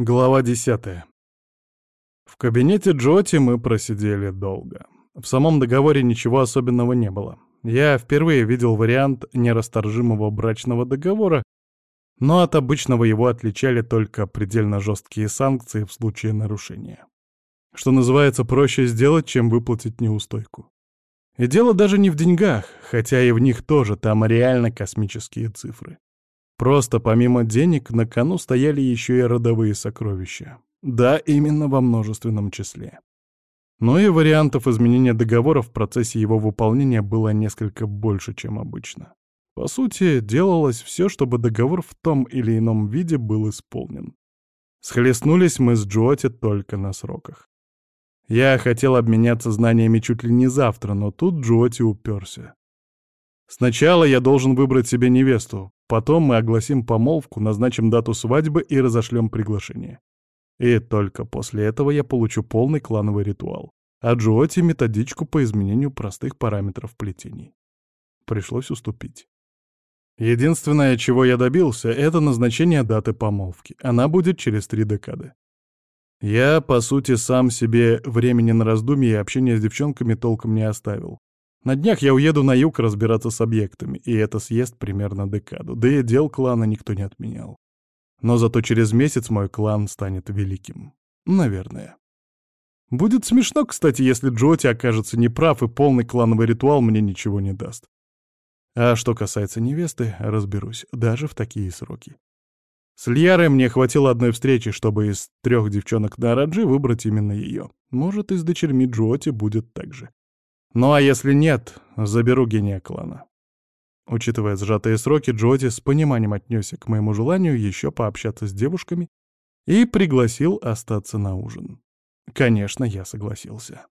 Глава десятая. В кабинете Джоти мы просидели долго. В самом договоре ничего особенного не было. Я впервые видел вариант нерасторжимого брачного договора, но от обычного его отличали только предельно жесткие санкции в случае нарушения. Что называется, проще сделать, чем выплатить неустойку. И дело даже не в деньгах, хотя и в них тоже, там реально космические цифры. Просто помимо денег на кону стояли еще и родовые сокровища. Да, именно во множественном числе. Но и вариантов изменения договора в процессе его выполнения было несколько больше, чем обычно. По сути, делалось все, чтобы договор в том или ином виде был исполнен. Схлестнулись мы с Джоти только на сроках. Я хотел обменяться знаниями чуть ли не завтра, но тут Джоти уперся. Сначала я должен выбрать себе невесту, потом мы огласим помолвку, назначим дату свадьбы и разошлем приглашение. И только после этого я получу полный клановый ритуал, а Джоти — методичку по изменению простых параметров плетений. Пришлось уступить. Единственное, чего я добился, это назначение даты помолвки. Она будет через три декады. Я, по сути, сам себе времени на раздумье и общение с девчонками толком не оставил. На днях я уеду на юг разбираться с объектами, и это съест примерно декаду. Да и дел клана никто не отменял. Но зато через месяц мой клан станет великим. Наверное. Будет смешно, кстати, если Джоти окажется неправ, и полный клановый ритуал мне ничего не даст. А что касается невесты, разберусь, даже в такие сроки. С Льярой мне хватило одной встречи, чтобы из трех девчонок на Раджи выбрать именно ее. Может, и с дочерьми Джоти будет так же. Ну а если нет, заберу гения. Учитывая сжатые сроки, Джоди с пониманием отнесся к моему желанию еще пообщаться с девушками и пригласил остаться на ужин. Конечно, я согласился.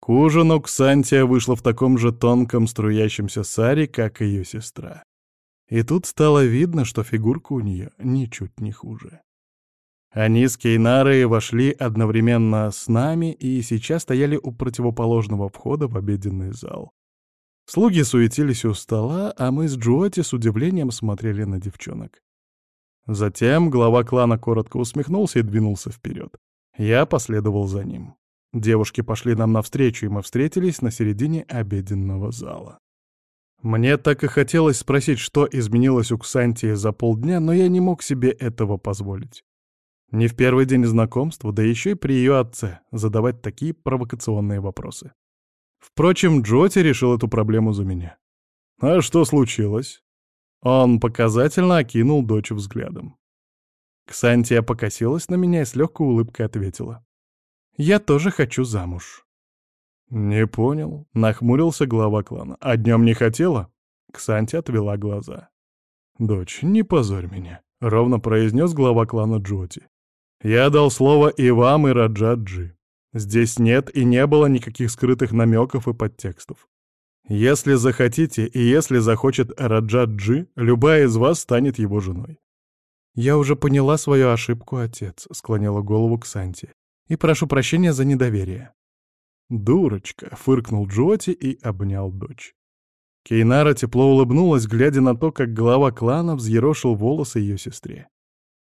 К ужину Ксантия вышла в таком же тонком струящемся саре, как и ее сестра. И тут стало видно, что фигурка у нее ничуть не хуже. Они с Кейнарой вошли одновременно с нами и сейчас стояли у противоположного входа в обеденный зал. Слуги суетились у стола, а мы с Джоти с удивлением смотрели на девчонок. Затем глава клана коротко усмехнулся и двинулся вперед. Я последовал за ним. Девушки пошли нам навстречу, и мы встретились на середине обеденного зала. Мне так и хотелось спросить, что изменилось у Ксантии за полдня, но я не мог себе этого позволить. Не в первый день знакомства, да еще и при ее отце, задавать такие провокационные вопросы. Впрочем, Джоти решил эту проблему за меня. «А что случилось?» Он показательно окинул дочь взглядом. Ксантия покосилась на меня и с легкой улыбкой ответила. «Я тоже хочу замуж». «Не понял», — нахмурился глава клана. «А днем не хотела?» Ксантия отвела глаза. «Дочь, не позорь меня», — ровно произнес глава клана Джоти. Я дал слово и вам, и Раджаджи. Здесь нет и не было никаких скрытых намеков и подтекстов. Если захотите и если захочет Раджаджи, любая из вас станет его женой. «Я уже поняла свою ошибку, отец», — склонила голову к Санте. «И прошу прощения за недоверие». «Дурочка», — фыркнул Джоти и обнял дочь. Кейнара тепло улыбнулась, глядя на то, как глава клана взъерошил волосы ее сестре.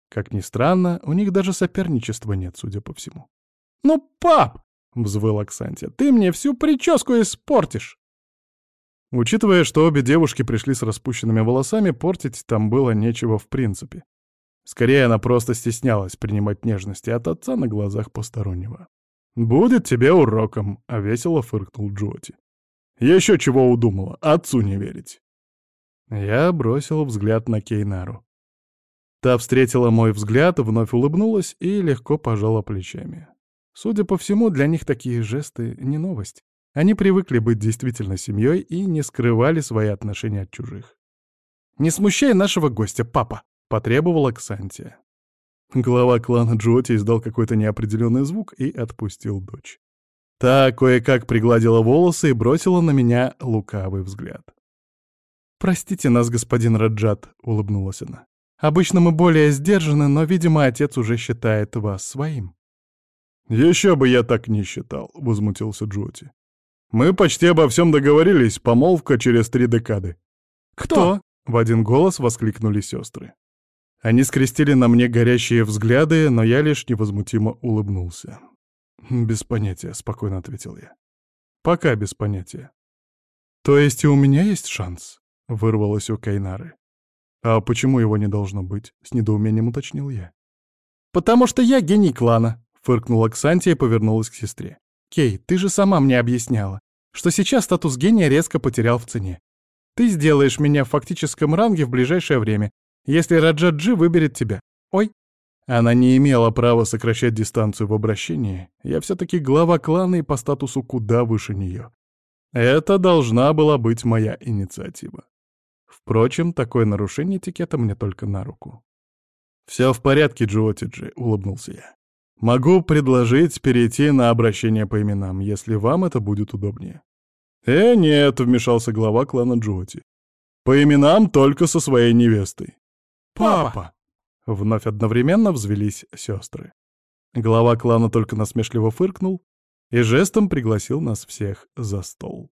Как ни странно, у них даже соперничества нет, судя по всему. «Ну, пап!» — взвыл Оксантия. «Ты мне всю прическу испортишь!» Учитывая, что обе девушки пришли с распущенными волосами, портить там было нечего в принципе. Скорее, она просто стеснялась принимать нежности от отца на глазах постороннего. «Будет тебе уроком», — весело фыркнул Джоти. «Еще чего удумала, отцу не верить». Я бросил взгляд на Кейнару. Та встретила мой взгляд, вновь улыбнулась и легко пожала плечами. Судя по всему, для них такие жесты — не новость. Они привыкли быть действительно семьей и не скрывали свои отношения от чужих. «Не смущай нашего гостя, папа!» — потребовала Ксантия. Глава клана Джоти издал какой-то неопределенный звук и отпустил дочь. Та кое-как пригладила волосы и бросила на меня лукавый взгляд. «Простите нас, господин Раджат», — улыбнулась она. Обычно мы более сдержаны, но, видимо, отец уже считает вас своим». «Еще бы я так не считал», — возмутился Джоти. «Мы почти обо всем договорились, помолвка через три декады». «Кто?» — в один голос воскликнули сестры. Они скрестили на мне горящие взгляды, но я лишь невозмутимо улыбнулся. «Без понятия», — спокойно ответил я. «Пока без понятия». «То есть и у меня есть шанс?» — вырвалось у Кайнары. «А почему его не должно быть?» — с недоумением уточнил я. «Потому что я гений клана», — фыркнула Ксантия и повернулась к сестре. «Кей, ты же сама мне объясняла, что сейчас статус гения резко потерял в цене. Ты сделаешь меня в фактическом ранге в ближайшее время, если Раджаджи выберет тебя. Ой, она не имела права сокращать дистанцию в обращении. Я все-таки глава клана и по статусу куда выше нее. Это должна была быть моя инициатива. Впрочем, такое нарушение этикета мне только на руку. «Все в порядке, Джиотиджи», — улыбнулся я. «Могу предложить перейти на обращение по именам, если вам это будет удобнее». «Э, нет», — вмешался глава клана Джоти. «По именам только со своей невестой». «Папа!» — вновь одновременно взвелись сестры. Глава клана только насмешливо фыркнул и жестом пригласил нас всех за стол.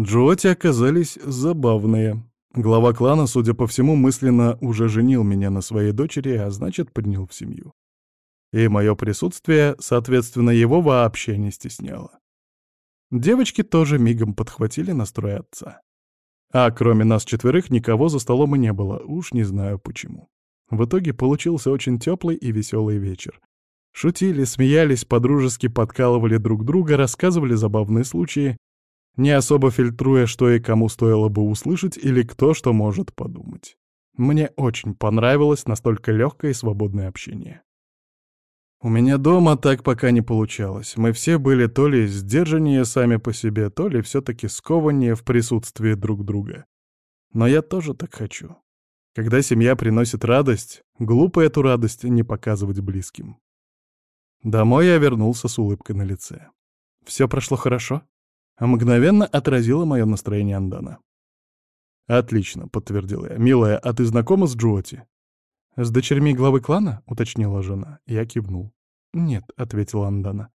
Джоти оказались забавные. Глава клана, судя по всему, мысленно уже женил меня на своей дочери, а значит, принял в семью. И мое присутствие, соответственно, его вообще не стесняло. Девочки тоже мигом подхватили настрой отца. А кроме нас четверых никого за столом и не было, уж не знаю почему. В итоге получился очень теплый и веселый вечер. Шутили, смеялись, подружески подкалывали друг друга, рассказывали забавные случаи, не особо фильтруя, что и кому стоило бы услышать или кто что может подумать. Мне очень понравилось настолько легкое и свободное общение. У меня дома так пока не получалось. Мы все были то ли сдержаннее сами по себе, то ли все-таки скованнее в присутствии друг друга. Но я тоже так хочу. Когда семья приносит радость, глупо эту радость не показывать близким. Домой я вернулся с улыбкой на лице. Все прошло хорошо? Мгновенно отразило мое настроение Андана. «Отлично», — подтвердил я. «Милая, а ты знакома с Джоти?» «С дочерьми главы клана?» — уточнила жена. Я кивнул. «Нет», — ответила Андана.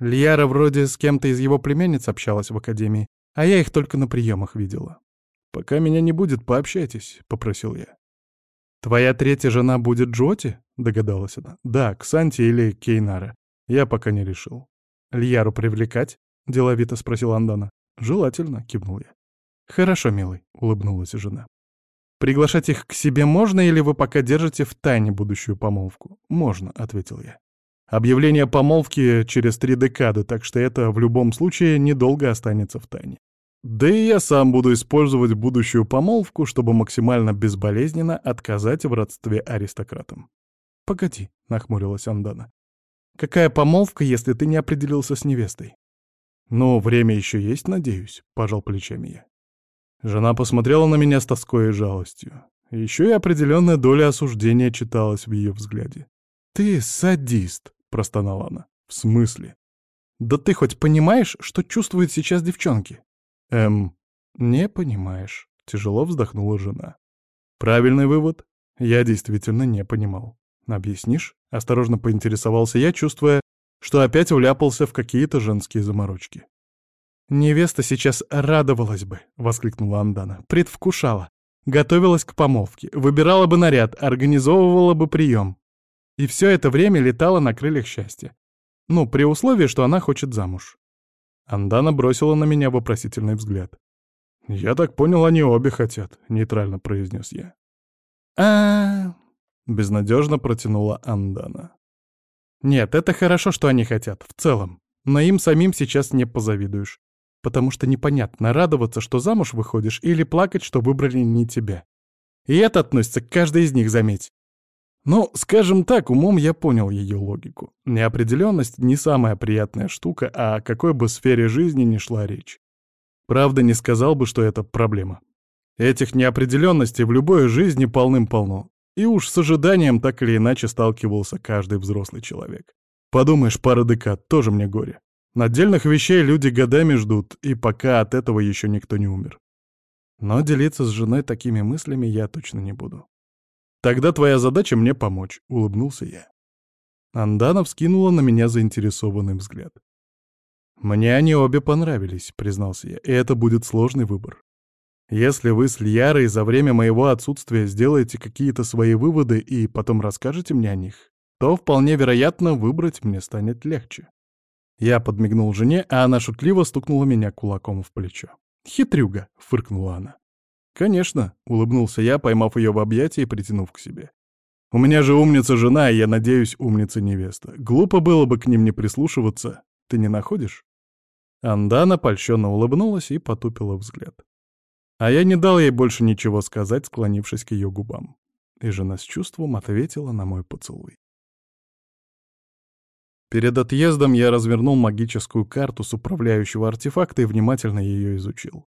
«Льяра вроде с кем-то из его племянниц общалась в академии, а я их только на приемах видела». «Пока меня не будет, пообщайтесь», — попросил я. «Твоя третья жена будет Джоти?» — догадалась она. «Да, Ксанти или Кейнара. Я пока не решил». «Льяру привлекать?» — деловито спросила Андана. «Желательно», — кивнул я. «Хорошо, милый», — улыбнулась жена. «Приглашать их к себе можно, или вы пока держите в тайне будущую помолвку?» «Можно», — ответил я. «Объявление помолвки через три декады, так что это в любом случае недолго останется в тайне. Да и я сам буду использовать будущую помолвку, чтобы максимально безболезненно отказать в родстве аристократам». «Погоди», — нахмурилась Андана. «Какая помолвка, если ты не определился с невестой?» «Ну, время еще есть, надеюсь», — пожал плечами я. Жена посмотрела на меня с тоской и жалостью. Еще и определенная доля осуждения читалась в ее взгляде. «Ты садист», — простонала она. «В смысле?» «Да ты хоть понимаешь, что чувствуют сейчас девчонки?» «Эм, не понимаешь», — тяжело вздохнула жена. «Правильный вывод. Я действительно не понимал. Объяснишь?» — осторожно поинтересовался я, чувствуя, что опять вляпался в какие-то женские заморочки. «Невеста сейчас радовалась бы», — воскликнула Андана, — «предвкушала, готовилась к помолвке, выбирала бы наряд, организовывала бы прием. И все это время летала на крыльях счастья. Ну, при условии, что она хочет замуж». Андана бросила на меня вопросительный взгляд. «Я так понял, они обе хотят», — нейтрально произнес я. а безнадежно протянула Андана. «Нет, это хорошо, что они хотят, в целом. Но им самим сейчас не позавидуешь потому что непонятно, радоваться, что замуж выходишь, или плакать, что выбрали не тебя. И это относится к каждой из них, заметь. Ну, скажем так, умом я понял ее логику. Неопределенность не самая приятная штука, а о какой бы сфере жизни ни шла речь. Правда, не сказал бы, что это проблема. Этих неопределенностей в любой жизни полным-полно. И уж с ожиданием так или иначе сталкивался каждый взрослый человек. Подумаешь, пара декад, тоже мне горе. Отдельных вещей люди годами ждут, и пока от этого еще никто не умер. Но делиться с женой такими мыслями я точно не буду. «Тогда твоя задача мне помочь», — улыбнулся я. Андана вскинула на меня заинтересованный взгляд. «Мне они обе понравились», — признался я, — «и это будет сложный выбор. Если вы с Льярой за время моего отсутствия сделаете какие-то свои выводы и потом расскажете мне о них, то вполне вероятно выбрать мне станет легче. Я подмигнул жене, а она шутливо стукнула меня кулаком в плечо. «Хитрюга!» — фыркнула она. «Конечно», — улыбнулся я, поймав ее в объятия и притянув к себе. «У меня же умница жена, и я надеюсь, умница невеста. Глупо было бы к ним не прислушиваться. Ты не находишь?» Андана польщенно улыбнулась и потупила взгляд. А я не дал ей больше ничего сказать, склонившись к ее губам. И жена с чувством ответила на мой поцелуй. Перед отъездом я развернул магическую карту с управляющего артефакта и внимательно ее изучил.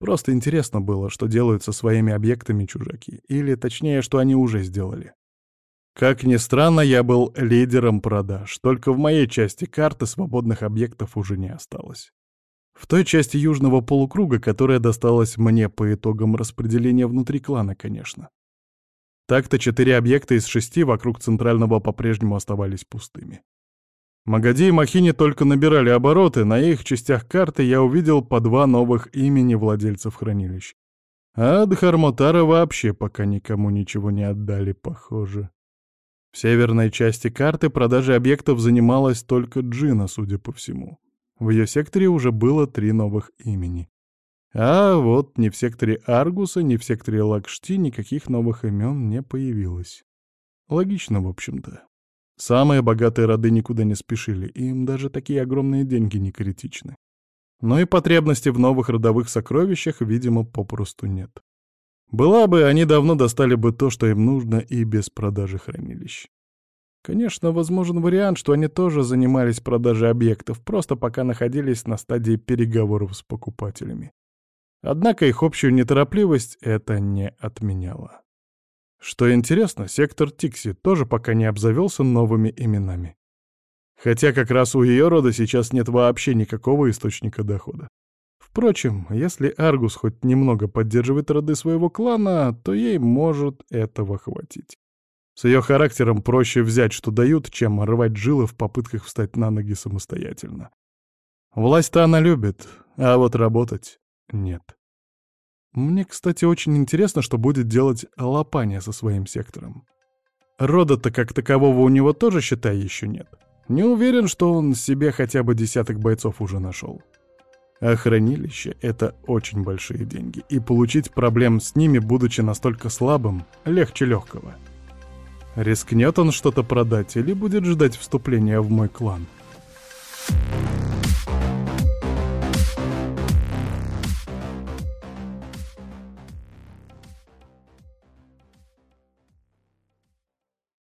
Просто интересно было, что делают со своими объектами чужаки, или точнее, что они уже сделали. Как ни странно, я был лидером продаж, только в моей части карты свободных объектов уже не осталось. В той части южного полукруга, которая досталась мне по итогам распределения внутри клана, конечно. Так-то четыре объекта из шести вокруг центрального по-прежнему оставались пустыми. Магади и Махини только набирали обороты, на их частях карты я увидел по два новых имени владельцев хранилищ. А Дхармотара вообще пока никому ничего не отдали, похоже. В северной части карты продажи объектов занималась только Джина, судя по всему. В ее секторе уже было три новых имени. А вот ни в секторе Аргуса, ни в секторе Лакшти никаких новых имен не появилось. Логично, в общем-то. Самые богатые роды никуда не спешили, им даже такие огромные деньги не критичны. Но и потребности в новых родовых сокровищах, видимо, попросту нет. Была бы, они давно достали бы то, что им нужно, и без продажи хранилищ. Конечно, возможен вариант, что они тоже занимались продажей объектов, просто пока находились на стадии переговоров с покупателями. Однако их общую неторопливость это не отменяло. Что интересно, сектор Тикси тоже пока не обзавелся новыми именами. Хотя как раз у ее рода сейчас нет вообще никакого источника дохода. Впрочем, если Аргус хоть немного поддерживает роды своего клана, то ей может этого хватить. С ее характером проще взять, что дают, чем рвать жилы в попытках встать на ноги самостоятельно. Власть-то она любит, а вот работать — нет. Мне, кстати, очень интересно, что будет делать Лопания со своим сектором. Рода-то как такового у него тоже, считай, еще нет. Не уверен, что он себе хотя бы десяток бойцов уже нашел. А хранилище — это очень большие деньги, и получить проблем с ними, будучи настолько слабым, легче легкого. Рискнет он что-то продать или будет ждать вступления в мой клан? Thank you